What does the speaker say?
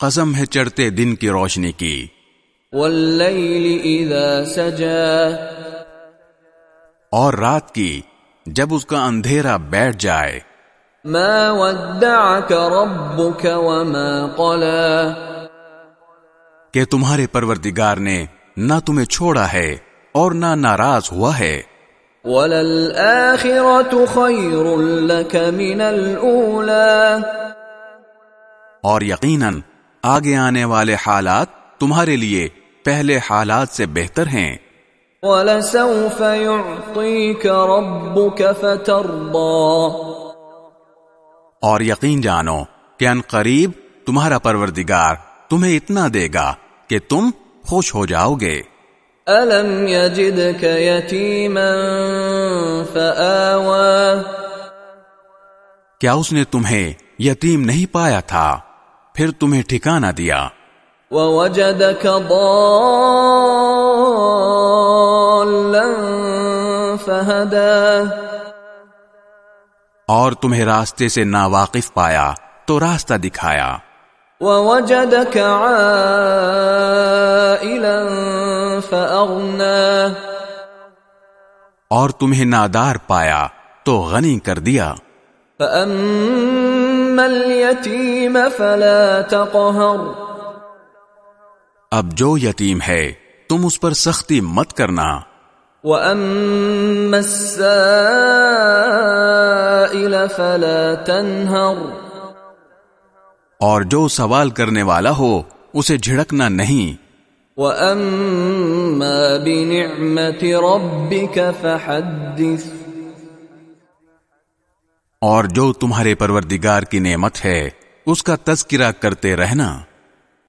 قسم ہے چڑھتے دن کی روشنی کی۔ واللیل اذا سجا۔ اور رات کی جب اس کا اندھیرا بیٹھ جائے۔ ما ودعك ربك وما قلا۔ کہ تمہارے پروردگار نے نہ تمہیں چھوڑا ہے اور نہ ناراض ہوا ہے۔ وللآخرة خير لك من الأولى اور یقیناً آگے آنے والے حالات تمہارے لیے پہلے حالات سے بہتر ہیں۔ ولسوف يعطيك ربك فترضى۔ اور یقین جانو کہ ان قریب تمہارا پروردگار تمہیں اتنا دے گا کہ تم خوش ہو جاؤ گے۔ ألم يجدك يتيما فآوى۔ کیا اس نے تمہیں یتیم نہیں پایا تھا؟ پھر تمہیں ٹھکانہ دیا۔ ووجدك ضالا فهدى۔ اور تمہیں راستے سے ناواقف پایا تو راستہ دکھایا۔ ووجدك عائلا فأغنى۔ اور تمہیں نادار پایا تو غنی کر دیا۔ فأما اليتيم فلا تقهر۔ اب جو یتیم ہے تم اس پر سختی مت کرنا۔ وأما السائل فلا تنهر۔ اور جو سوال کرنے والا ہو اسے جھڑکنا نہیں۔ وأما بنعمة ربك فحدث۔ اور جو تمہارے پروردگار کی نعمت ہے اس کا تذکرہ کرتے رہنا۔